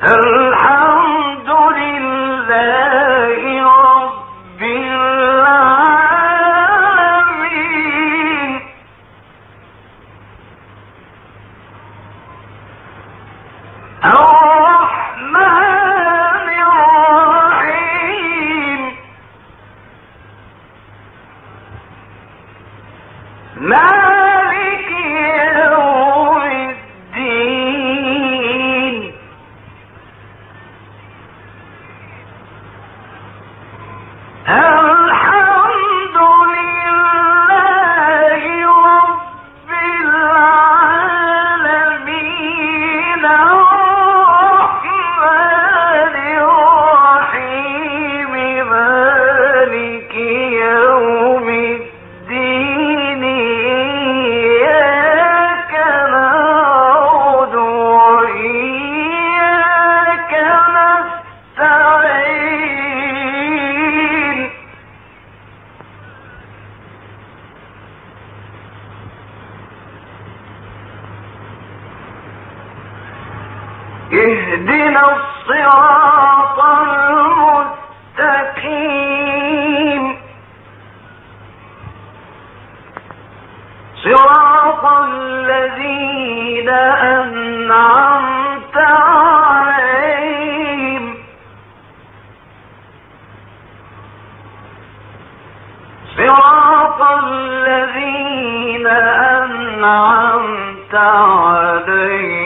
Hello. ها اهدنا الصراط المستقيم. صراط الذين أنعمت عليهم. صراط الذين أنعمت عليهم.